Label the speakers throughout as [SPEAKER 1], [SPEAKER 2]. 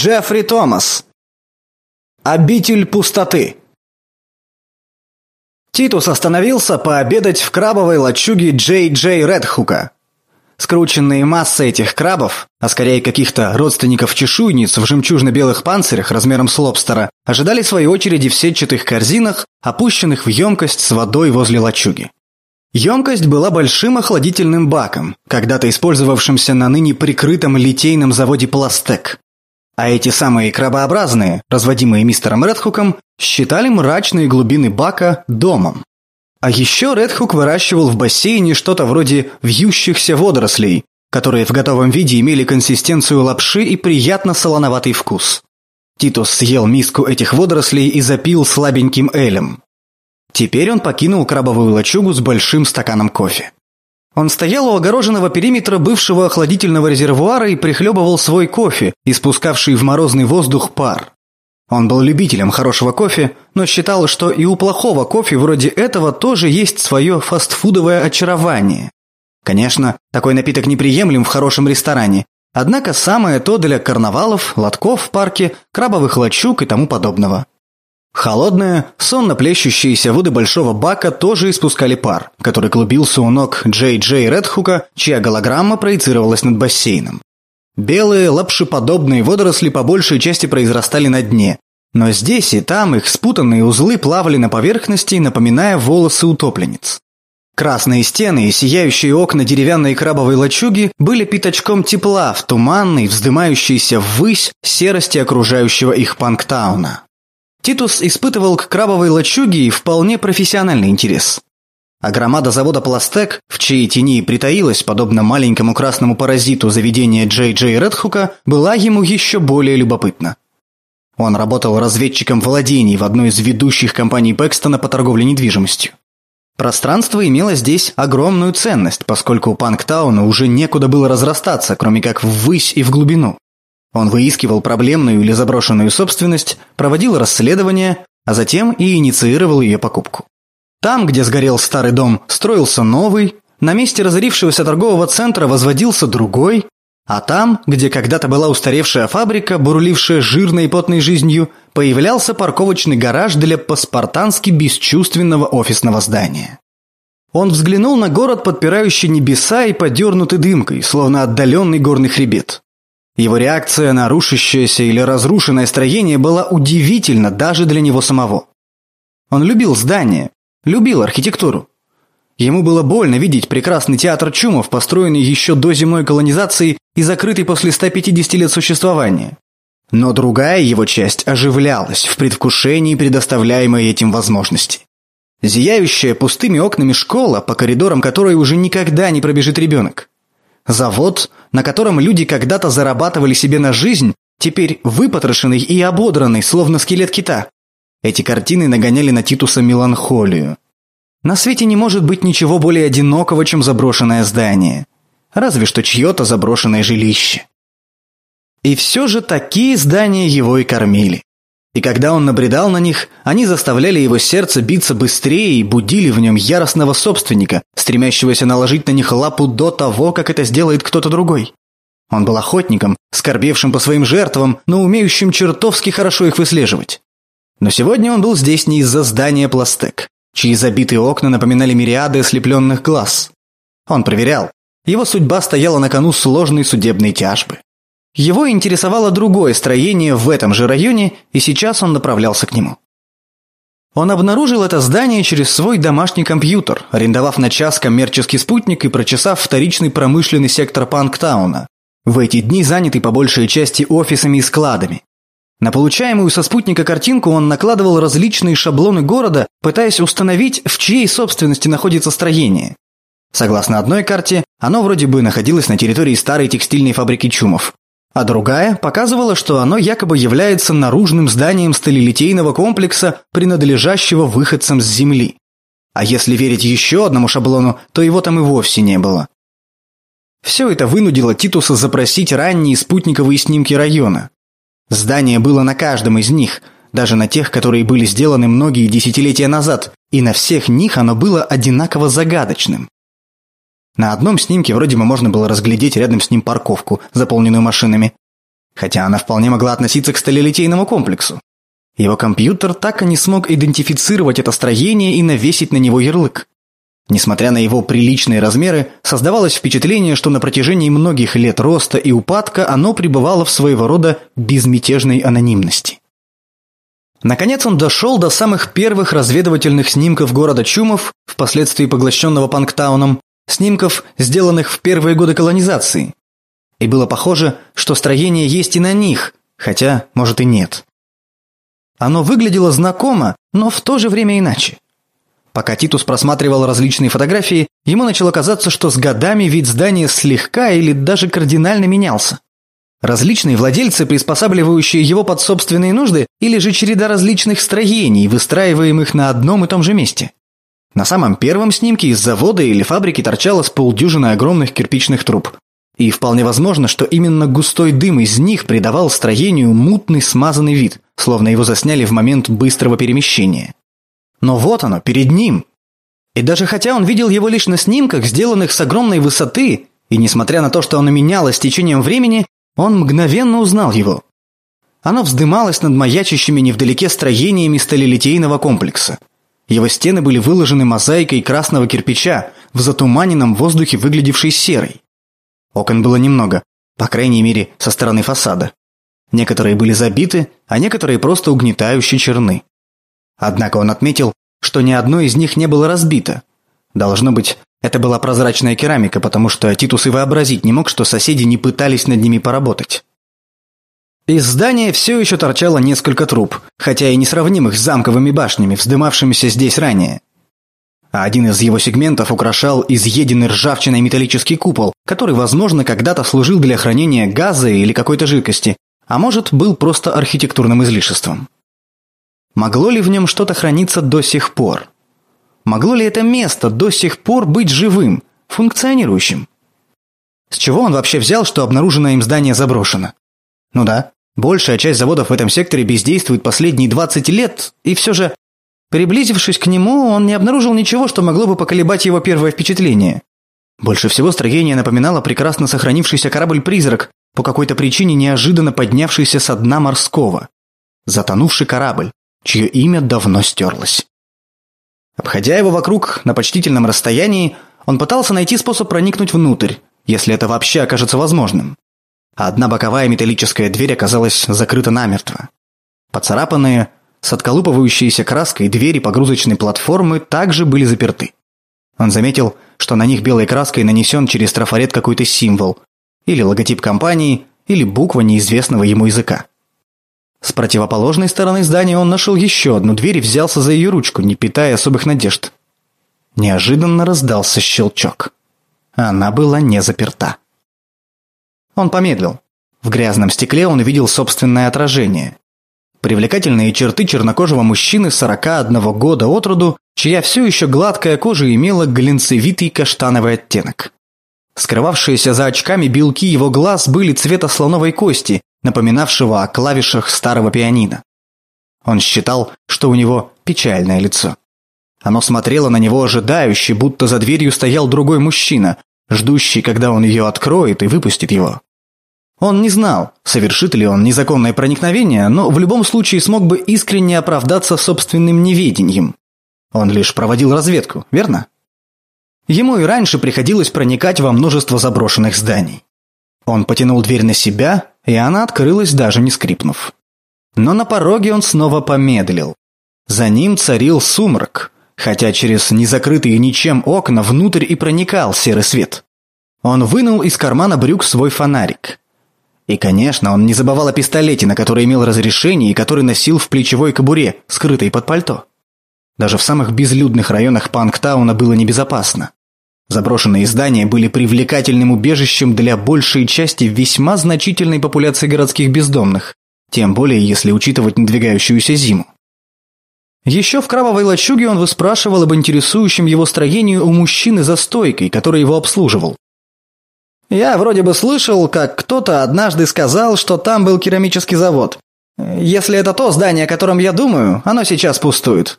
[SPEAKER 1] Джеффри Томас. Обитель пустоты. Титус остановился пообедать в крабовой лачуге Джей Джей Редхука. Скрученные массы этих крабов, а скорее каких-то родственников чешуйниц в жемчужно-белых панцирях размером с лобстера, ожидали своей очереди в сетчатых корзинах, опущенных в емкость с водой возле лачуги. Емкость была большим охладительным баком, когда-то использовавшимся на ныне прикрытом литейном заводе «Пластек». А эти самые крабообразные, разводимые мистером Редхуком, считали мрачные глубины бака домом. А еще Редхук выращивал в бассейне что-то вроде вьющихся водорослей, которые в готовом виде имели консистенцию лапши и приятно солоноватый вкус. Титус съел миску этих водорослей и запил слабеньким элем. Теперь он покинул крабовую лачугу с большим стаканом кофе. Он стоял у огороженного периметра бывшего охладительного резервуара и прихлебывал свой кофе, испускавший в морозный воздух пар. Он был любителем хорошего кофе, но считал, что и у плохого кофе вроде этого тоже есть свое фастфудовое очарование. Конечно, такой напиток неприемлем в хорошем ресторане, однако самое то для карнавалов, лотков в парке, крабовых лачуг и тому подобного. Холодные, сонно плещущиеся воды большого бака тоже испускали пар, который клубился у ног Джей Джей Редхука, чья голограмма проецировалась над бассейном. Белые, лапшеподобные водоросли по большей части произрастали на дне, но здесь и там их спутанные узлы плавали на поверхности, напоминая волосы утопленниц. Красные стены и сияющие окна деревянной крабовой лачуги были пятачком тепла в туманной, вздымающейся ввысь серости окружающего их Панктауна. Титус испытывал к крабовой лачуге вполне профессиональный интерес. А громада завода «Пластек», в чьей тени притаилась, подобно маленькому красному паразиту заведения Джей Джей Редхука, была ему еще более любопытна. Он работал разведчиком владений в одной из ведущих компаний Бэкстона по торговле недвижимостью. Пространство имело здесь огромную ценность, поскольку у Панктауна уже некуда было разрастаться, кроме как ввысь и в глубину. Он выискивал проблемную или заброшенную собственность, проводил расследования, а затем и инициировал ее покупку. Там, где сгорел старый дом, строился новый, на месте разорившегося торгового центра возводился другой, а там, где когда-то была устаревшая фабрика, бурлившая жирной и потной жизнью, появлялся парковочный гараж для паспартански бесчувственного офисного здания. Он взглянул на город, подпирающий небеса и подернутый дымкой, словно отдаленный горный хребет. Его реакция на рушащееся или разрушенное строение была удивительна даже для него самого. Он любил здания, любил архитектуру. Ему было больно видеть прекрасный театр чумов, построенный еще до земной колонизации и закрытый после 150 лет существования. Но другая его часть оживлялась в предвкушении предоставляемой этим возможности. Зияющая пустыми окнами школа, по коридорам которой уже никогда не пробежит ребенок. Завод, на котором люди когда-то зарабатывали себе на жизнь, теперь выпотрошенный и ободранный, словно скелет кита. Эти картины нагоняли на Титуса меланхолию. На свете не может быть ничего более одинокого, чем заброшенное здание. Разве что чье-то заброшенное жилище. И все же такие здания его и кормили. И когда он набредал на них, они заставляли его сердце биться быстрее и будили в нем яростного собственника, стремящегося наложить на них лапу до того, как это сделает кто-то другой. Он был охотником, скорбевшим по своим жертвам, но умеющим чертовски хорошо их выслеживать. Но сегодня он был здесь не из-за здания пластек, чьи забитые окна напоминали мириады ослепленных глаз. Он проверял. Его судьба стояла на кону сложной судебной тяжбы. Его интересовало другое строение в этом же районе, и сейчас он направлялся к нему. Он обнаружил это здание через свой домашний компьютер, арендовав на час коммерческий спутник и прочесав вторичный промышленный сектор Панктауна, в эти дни занятый по большей части офисами и складами. На получаемую со спутника картинку он накладывал различные шаблоны города, пытаясь установить, в чьей собственности находится строение. Согласно одной карте, оно вроде бы находилось на территории старой текстильной фабрики Чумов, а другая показывала, что оно якобы является наружным зданием сталелитейного комплекса, принадлежащего выходцам с Земли. А если верить еще одному шаблону, то его там и вовсе не было. Все это вынудило Титуса запросить ранние спутниковые снимки района. Здание было на каждом из них, даже на тех, которые были сделаны многие десятилетия назад, и на всех них оно было одинаково загадочным. На одном снимке вроде бы можно было разглядеть рядом с ним парковку, заполненную машинами. хотя она вполне могла относиться к сталелитейному комплексу. Его компьютер так и не смог идентифицировать это строение и навесить на него ярлык. Несмотря на его приличные размеры, создавалось впечатление, что на протяжении многих лет роста и упадка оно пребывало в своего рода безмятежной анонимности. Наконец он дошел до самых первых разведывательных снимков города Чумов, впоследствии поглощенного Панктауном, снимков, сделанных в первые годы колонизации. И было похоже, что строение есть и на них, хотя, может, и нет. Оно выглядело знакомо, но в то же время иначе. Пока Титус просматривал различные фотографии, ему начало казаться, что с годами вид здания слегка или даже кардинально менялся. Различные владельцы, приспосабливающие его под собственные нужды, или же череда различных строений, выстраиваемых на одном и том же месте. На самом первом снимке из завода или фабрики торчало с полдюжины огромных кирпичных труб. И вполне возможно, что именно густой дым из них придавал строению мутный смазанный вид, словно его засняли в момент быстрого перемещения. Но вот оно, перед ним. И даже хотя он видел его лишь на снимках, сделанных с огромной высоты, и несмотря на то, что оно менялось с течением времени, он мгновенно узнал его. Оно вздымалось над маячащими невдалеке строениями сталелитейного комплекса. Его стены были выложены мозаикой красного кирпича, в затуманенном воздухе выглядевшей серой. Окон было немного, по крайней мере, со стороны фасада. Некоторые были забиты, а некоторые просто угнетающе черны. Однако он отметил, что ни одно из них не было разбито. Должно быть, это была прозрачная керамика, потому что Титус и вообразить не мог, что соседи не пытались над ними поработать. Из здания все еще торчало несколько труб, хотя и несравнимых с замковыми башнями, вздымавшимися здесь ранее. А один из его сегментов украшал изъеденный ржавчиной металлический купол, который, возможно, когда-то служил для хранения газа или какой-то жидкости, а может, был просто архитектурным излишеством. Могло ли в нем что-то храниться до сих пор? Могло ли это место до сих пор быть живым, функционирующим? С чего он вообще взял, что обнаруженное им здание заброшено? Ну да, большая часть заводов в этом секторе бездействует последние 20 лет, и все же, приблизившись к нему, он не обнаружил ничего, что могло бы поколебать его первое впечатление. Больше всего строение напоминало прекрасно сохранившийся корабль-призрак, по какой-то причине неожиданно поднявшийся со дна морского. Затонувший корабль, чье имя давно стерлось. Обходя его вокруг на почтительном расстоянии, он пытался найти способ проникнуть внутрь, если это вообще окажется возможным. А одна боковая металлическая дверь оказалась закрыта намертво. Поцарапанные, с отколупывающейся краской двери погрузочной платформы также были заперты. Он заметил, что на них белой краской нанесен через трафарет какой-то символ, или логотип компании, или буква неизвестного ему языка. С противоположной стороны здания он нашел еще одну дверь и взялся за ее ручку, не питая особых надежд. Неожиданно раздался щелчок. Она была не заперта. Он помедлил. В грязном стекле он увидел собственное отражение. Привлекательные черты чернокожего мужчины 41 года от роду, чья все еще гладкая кожа имела глинцевитый каштановый оттенок. Скрывавшиеся за очками белки его глаз были цвета слоновой кости, напоминавшего о клавишах старого пианино. Он считал, что у него печальное лицо. Оно смотрело на него ожидающе, будто за дверью стоял другой мужчина, ждущий, когда он ее откроет и выпустит его. Он не знал, совершит ли он незаконное проникновение, но в любом случае смог бы искренне оправдаться собственным неведением. Он лишь проводил разведку, верно? Ему и раньше приходилось проникать во множество заброшенных зданий. Он потянул дверь на себя, и она открылась, даже не скрипнув. Но на пороге он снова помедлил. За ним царил сумрак, хотя через незакрытые ничем окна внутрь и проникал серый свет. Он вынул из кармана брюк свой фонарик. И, конечно, он не забывал о пистолете, на который имел разрешение и который носил в плечевой кобуре, скрытой под пальто. Даже в самых безлюдных районах Панктауна было небезопасно. Заброшенные здания были привлекательным убежищем для большей части весьма значительной популяции городских бездомных, тем более если учитывать надвигающуюся зиму. Еще в Крабовой лачуге он выспрашивал об интересующем его строении у мужчины за стойкой, который его обслуживал. «Я вроде бы слышал, как кто-то однажды сказал, что там был керамический завод. Если это то здание, о котором я думаю, оно сейчас пустует.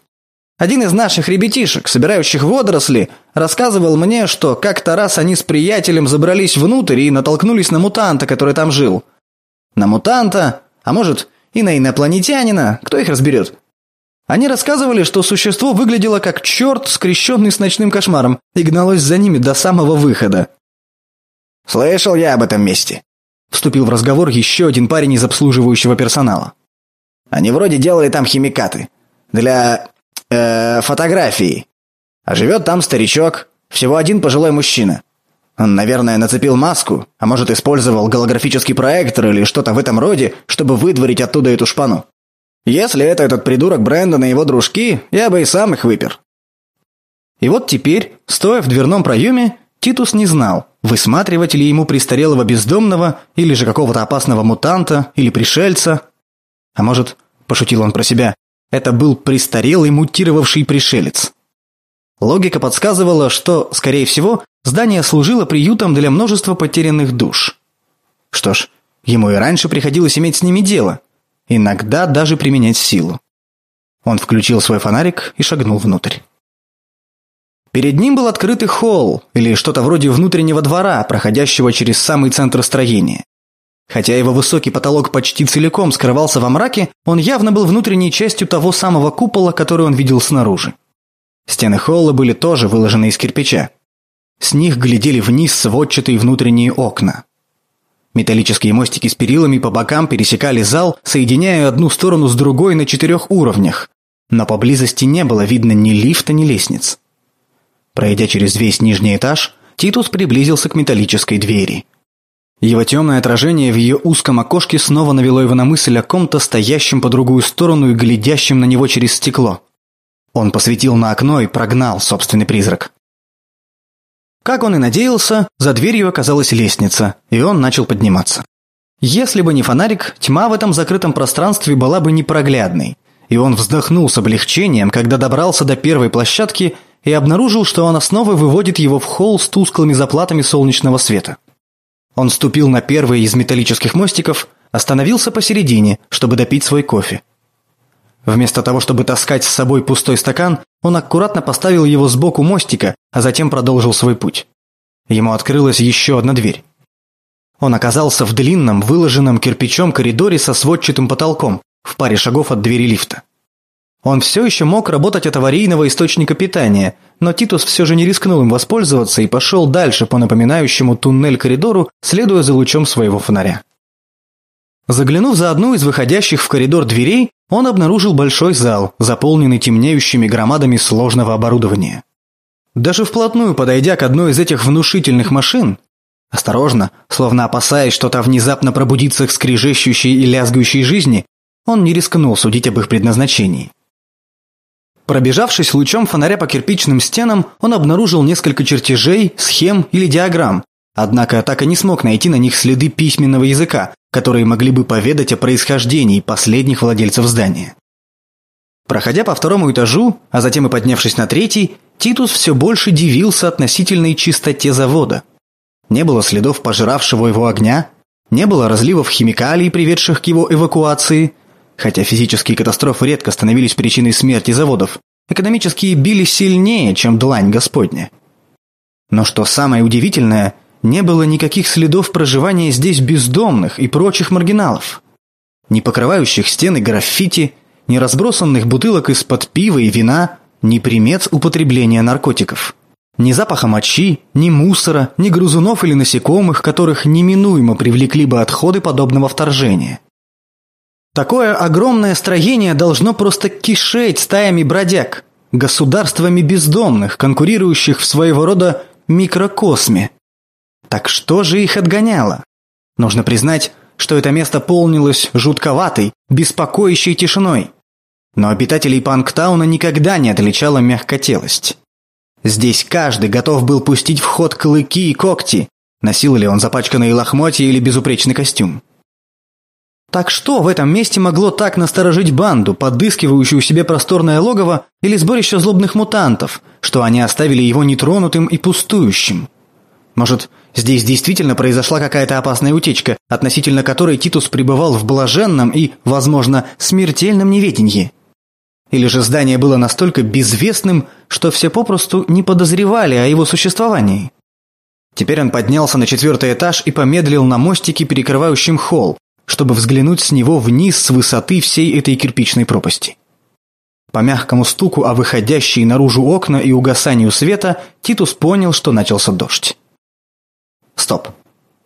[SPEAKER 1] Один из наших ребятишек, собирающих водоросли, рассказывал мне, что как-то раз они с приятелем забрались внутрь и натолкнулись на мутанта, который там жил. на мутанта, а может и на инопланетянина, кто их разберет. Они рассказывали, что существо выглядело как черт, скрещенный с ночным кошмаром, и гналось за ними до самого выхода. «Слышал я об этом месте», — вступил в разговор еще один парень из обслуживающего персонала. «Они вроде делали там химикаты. Для... Э, фотографии. А живет там старичок, всего один пожилой мужчина. Он, наверное, нацепил маску, а может, использовал голографический проектор или что-то в этом роде, чтобы выдворить оттуда эту шпану. Если это этот придурок Брэндон и его дружки, я бы и сам их выпер. И вот теперь, стоя в дверном проеме, Титус не знал, высматривать ли ему престарелого бездомного или же какого-то опасного мутанта или пришельца. А может, пошутил он про себя, это был престарелый мутировавший пришелец. Логика подсказывала, что, скорее всего, здание служило приютом для множества потерянных душ. Что ж, ему и раньше приходилось иметь с ними дело, иногда даже применять силу. Он включил свой фонарик и шагнул внутрь. Перед ним был открытый холл, или что-то вроде внутреннего двора, проходящего через самый центр строения. Хотя его высокий потолок почти целиком скрывался во мраке, он явно был внутренней частью того самого купола, который он видел снаружи. Стены холла были тоже выложены из кирпича. С них глядели вниз сводчатые внутренние окна. Металлические мостики с перилами по бокам пересекали зал, соединяя одну сторону с другой на четырех уровнях, но поблизости не было видно ни лифта, ни лестниц. Пройдя через весь нижний этаж, Титус приблизился к металлической двери. Его темное отражение в ее узком окошке снова навело его на мысль о ком-то стоящем по другую сторону и глядящем на него через стекло. Он посветил на окно и прогнал собственный призрак. Как он и надеялся, за дверью оказалась лестница, и он начал подниматься. Если бы не фонарик, тьма в этом закрытом пространстве была бы непроглядной, и он вздохнул с облегчением, когда добрался до первой площадки и обнаружил, что она снова выводит его в холл с тусклыми заплатами солнечного света. Он ступил на первый из металлических мостиков, остановился посередине, чтобы допить свой кофе. Вместо того, чтобы таскать с собой пустой стакан, он аккуратно поставил его сбоку мостика, а затем продолжил свой путь. Ему открылась еще одна дверь. Он оказался в длинном, выложенном кирпичом коридоре со сводчатым потолком, в паре шагов от двери лифта. Он все еще мог работать от аварийного источника питания, но Титус все же не рискнул им воспользоваться и пошел дальше по напоминающему туннель коридору, следуя за лучом своего фонаря. Заглянув за одну из выходящих в коридор дверей, он обнаружил большой зал, заполненный темнеющими громадами сложного оборудования. Даже вплотную подойдя к одной из этих внушительных машин, осторожно, словно опасаясь что-то внезапно пробудиться к скрежещущей и лязгающей жизни, он не рискнул судить об их предназначении. Пробежавшись лучом фонаря по кирпичным стенам, он обнаружил несколько чертежей, схем или диаграмм, однако так и не смог найти на них следы письменного языка, которые могли бы поведать о происхождении последних владельцев здания. Проходя по второму этажу, а затем и поднявшись на третий, Титус все больше дивился относительной чистоте завода. Не было следов пожиравшего его огня, не было разливов химикалий, приведших к его эвакуации, хотя физические катастрофы редко становились причиной смерти заводов, экономические били сильнее, чем длань Господня. Но что самое удивительное – не было никаких следов проживания здесь бездомных и прочих маргиналов. Ни покрывающих стены граффити, ни разбросанных бутылок из-под пива и вина, ни примет употребления наркотиков. Ни запаха мочи, ни мусора, ни грызунов или насекомых, которых неминуемо привлекли бы отходы подобного вторжения. Такое огромное строение должно просто кишеть стаями бродяг, государствами бездомных, конкурирующих в своего рода микрокосме – так что же их отгоняло? Нужно признать, что это место полнилось жутковатой, беспокоящей тишиной. Но обитателей Панктауна никогда не отличала мягкотелость. Здесь каждый готов был пустить в ход клыки и когти, носил ли он запачканные лохмотья или безупречный костюм. Так что в этом месте могло так насторожить банду, подыскивающую себе просторное логово или сборище злобных мутантов, что они оставили его нетронутым и пустующим? Может, здесь действительно произошла какая-то опасная утечка, относительно которой Титус пребывал в блаженном и, возможно, смертельном неведении? Или же здание было настолько безвестным, что все попросту не подозревали о его существовании? Теперь он поднялся на четвертый этаж и помедлил на мостике, перекрывающем холл, чтобы взглянуть с него вниз с высоты всей этой кирпичной пропасти. По мягкому стуку о выходящие наружу окна и угасанию света Титус понял, что начался дождь. Стоп.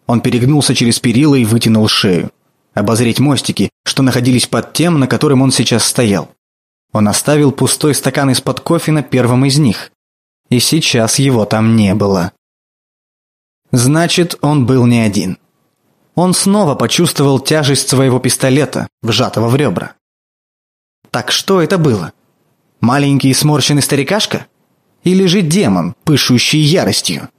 [SPEAKER 1] Он перегнулся через перила и вытянул шею. Обозреть мостики, что находились под тем, на котором он сейчас стоял. Он оставил пустой стакан из-под кофе на первом из них. И сейчас его там не было. Значит, он был не один. Он снова почувствовал тяжесть своего пистолета, вжатого в ребра. Так что это было? Маленький сморщенный старикашка? Или же демон, пышущий яростью?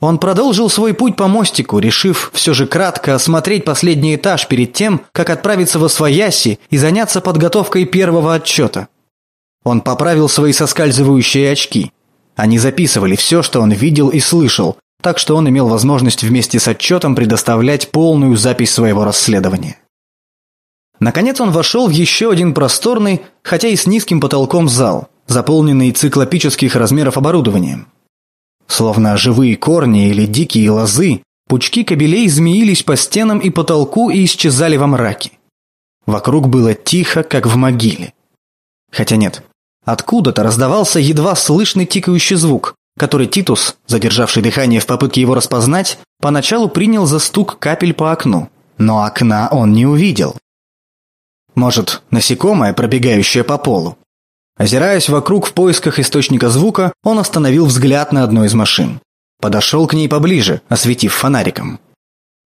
[SPEAKER 1] Он продолжил свой путь по мостику, решив все же кратко осмотреть последний этаж перед тем, как отправиться во Свояси и заняться подготовкой первого отчета. Он поправил свои соскальзывающие очки. Они записывали все, что он видел и слышал, так что он имел возможность вместе с отчетом предоставлять полную запись своего расследования. Наконец он вошел в еще один просторный, хотя и с низким потолком зал, заполненный циклопических размеров оборудованием. Словно живые корни или дикие лозы, пучки кабелей змеились по стенам и потолку и исчезали во мраке. Вокруг было тихо, как в могиле. Хотя нет, откуда-то раздавался едва слышный тикающий звук, который Титус, задержавший дыхание в попытке его распознать, поначалу принял за стук капель по окну. Но окна он не увидел. Может, насекомое, пробегающее по полу? Озираясь вокруг в поисках источника звука, он остановил взгляд на одной из машин. Подошел к ней поближе, осветив фонариком.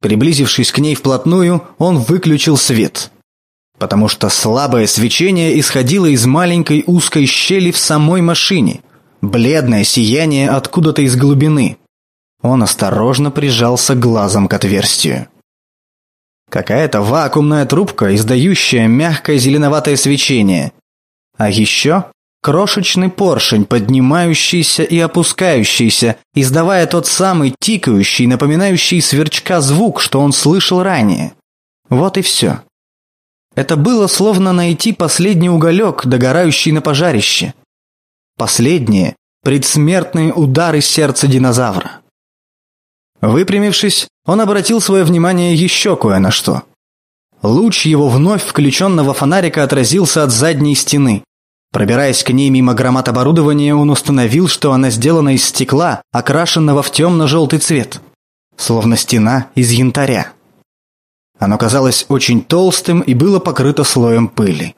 [SPEAKER 1] Приблизившись к ней вплотную, он выключил свет. Потому что слабое свечение исходило из маленькой узкой щели в самой машине, Бледное сияние откуда-то из глубины. Он осторожно прижался глазом к отверстию. Какая-то вакуумная трубка, издающая мягкое зеленоватое свечение. А еще крошечный поршень, поднимающийся и опускающийся, издавая тот самый тикающий, напоминающий сверчка звук, что он слышал ранее. Вот и все. Это было словно найти последний уголек, догорающий на пожарище. Последние – предсмертные удары сердца динозавра. Выпрямившись, он обратил свое внимание еще кое на что. Луч его вновь включенного фонарика отразился от задней стены. Пробираясь к ней мимо громад оборудования, он установил, что она сделана из стекла, окрашенного в темно-желтый цвет. Словно стена из янтаря. Оно казалось очень толстым и было покрыто слоем пыли.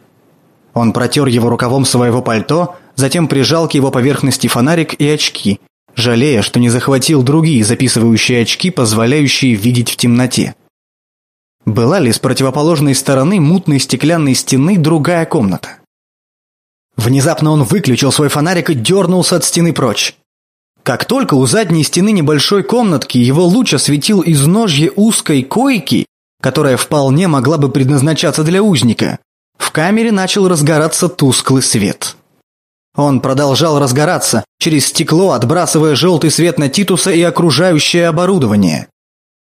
[SPEAKER 1] Он протер его рукавом своего пальто, затем прижал к его поверхности фонарик и очки, жалея, что не захватил другие записывающие очки, позволяющие видеть в темноте. Была ли с противоположной стороны мутной стеклянной стены другая комната? Внезапно он выключил свой фонарик и дернулся от стены прочь. Как только у задней стены небольшой комнатки его луч осветил изножье узкой койки, которая вполне могла бы предназначаться для узника, в камере начал разгораться тусклый свет. Он продолжал разгораться через стекло, отбрасывая желтый свет на Титуса и окружающее оборудование.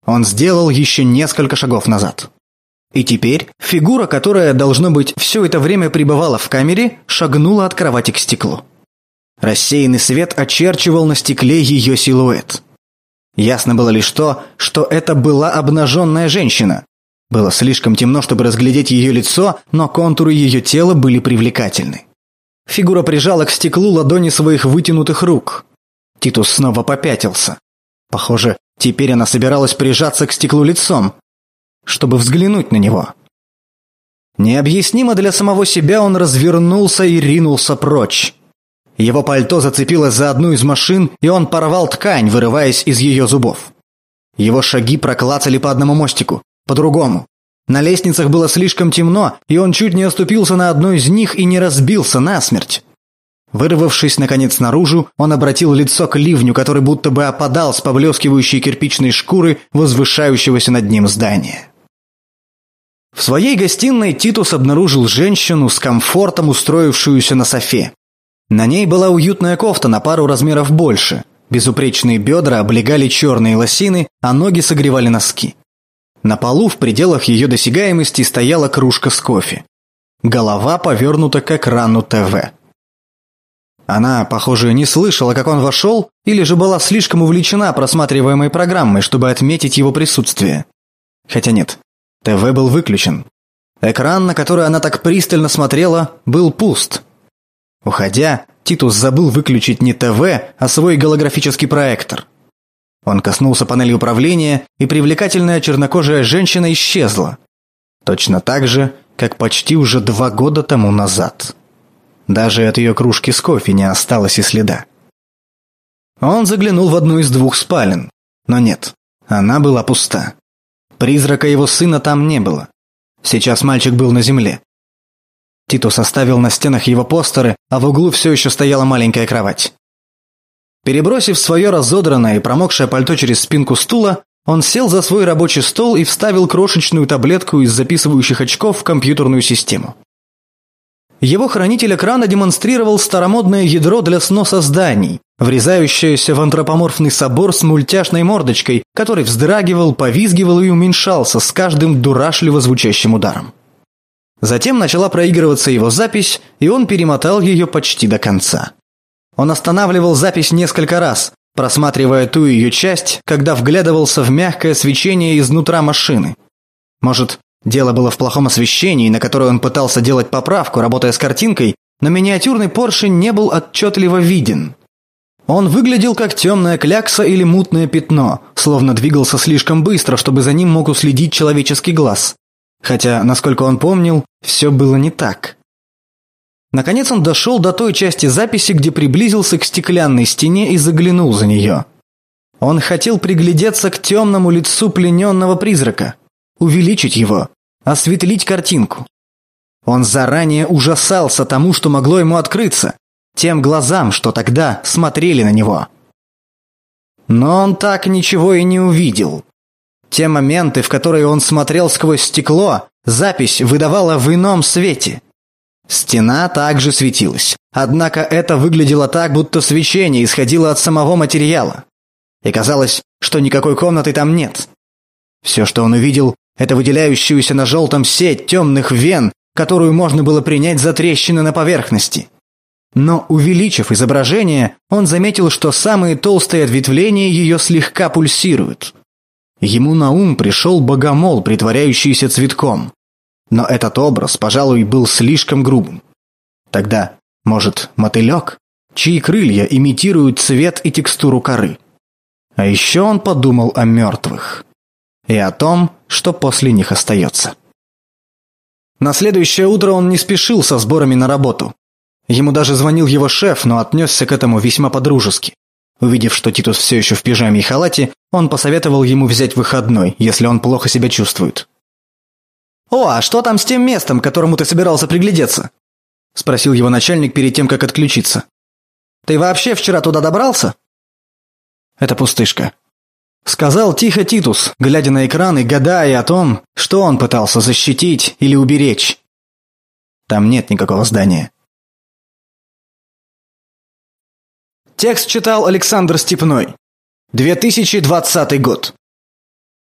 [SPEAKER 1] Он сделал еще несколько шагов назад. И теперь фигура, которая, должно быть, все это время пребывала в камере, шагнула от кровати к стеклу. Рассеянный свет очерчивал на стекле ее силуэт. Ясно было лишь то, что это была обнаженная женщина. Было слишком темно, чтобы разглядеть ее лицо, но контуры ее тела были привлекательны. Фигура прижала к стеклу ладони своих вытянутых рук. Титус снова попятился. Похоже, теперь она собиралась прижаться к стеклу лицом, чтобы взглянуть на него. Необъяснимо для самого себя он развернулся и ринулся прочь. Его пальто зацепилось за одну из машин, и он порвал ткань, вырываясь из ее зубов. Его шаги проклацали по одному мостику, по другому. На лестницах было слишком темно, и он чуть не оступился на одной из них и не разбился насмерть. Вырвавшись, наконец, наружу, он обратил лицо к ливню, который будто бы опадал с поблескивающей кирпичной шкуры возвышающегося над ним здания. В своей гостиной Титус обнаружил женщину с комфортом, устроившуюся на софе. На ней была уютная кофта на пару размеров больше. Безупречные бедра облегали черные лосины, а ноги согревали носки. На полу в пределах ее досягаемости стояла кружка с кофе. Голова повернута к экрану ТВ. Она, похоже, не слышала, как он вошел, или же была слишком увлечена просматриваемой программой, чтобы отметить его присутствие. Хотя нет, ТВ был выключен. Экран, на который она так пристально смотрела, был пуст. Уходя, Титус забыл выключить не ТВ, а свой голографический проектор. Он коснулся панели управления, и привлекательная чернокожая женщина исчезла. Точно так же, как почти уже два года тому назад. Даже от ее кружки с кофе не осталось и следа. Он заглянул в одну из двух спален, но нет, она была пуста. Призрака его сына там не было. Сейчас мальчик был на земле. Титус оставил на стенах его постеры, а в углу все еще стояла маленькая кровать. Перебросив свое разодранное и промокшее пальто через спинку стула, он сел за свой рабочий стол и вставил крошечную таблетку из записывающих очков в компьютерную систему. Его хранитель экрана демонстрировал старомодное ядро для сноса зданий, врезающееся в антропоморфный собор с мультяшной мордочкой, который вздрагивал, повизгивал и уменьшался с каждым дурашливо звучащим ударом. Затем начала проигрываться его запись, и он перемотал ее почти до конца. Он останавливал запись несколько раз, просматривая ту ее часть, когда вглядывался в мягкое свечение изнутра машины. Может, дело было в плохом освещении, на которое он пытался делать поправку, работая с картинкой, но миниатюрный поршень не был отчетливо виден. Он выглядел как темная клякса или мутное пятно, словно двигался слишком быстро, чтобы за ним мог уследить человеческий глаз. Хотя, насколько он помнил, все было не так. Наконец он дошел до той части записи, где приблизился к стеклянной стене и заглянул за нее. Он хотел приглядеться к темному лицу плененного призрака, увеличить его, осветлить картинку. Он заранее ужасался тому, что могло ему открыться, тем глазам, что тогда смотрели на него. Но он так ничего и не увидел. Те моменты, в которые он смотрел сквозь стекло, запись выдавала в ином свете – Стена также светилась. Однако это выглядело так, будто свечение исходило от самого материала. И казалось, что никакой комнаты там нет. Все, что он увидел, это выделяющуюся на желтом сеть темных вен, которую можно было принять за трещины на поверхности. Но, увеличив изображение, он заметил, что самые толстые ответвления ее слегка пульсируют. Ему на ум пришел богомол, притворяющийся цветком. Но этот образ, пожалуй, был слишком грубым. Тогда, может, мотылек, чьи крылья имитируют цвет и текстуру коры. А еще он подумал о мертвых. И о том, что после них остается. На следующее утро он не спешил со сборами на работу. Ему даже звонил его шеф, но отнесся к этому весьма подружески. Увидев, что Титус все еще в пижаме и халате, он посоветовал ему взять выходной, если он плохо себя чувствует. «О, а что там с тем местом, к которому ты собирался приглядеться?» – спросил его начальник перед тем, как отключиться. «Ты вообще вчера туда добрался?» «Это пустышка», – сказал тихо Титус, глядя на экран и гадая о том, что он пытался защитить или уберечь. Там нет никакого здания. Текст читал Александр Степной. 2020 год.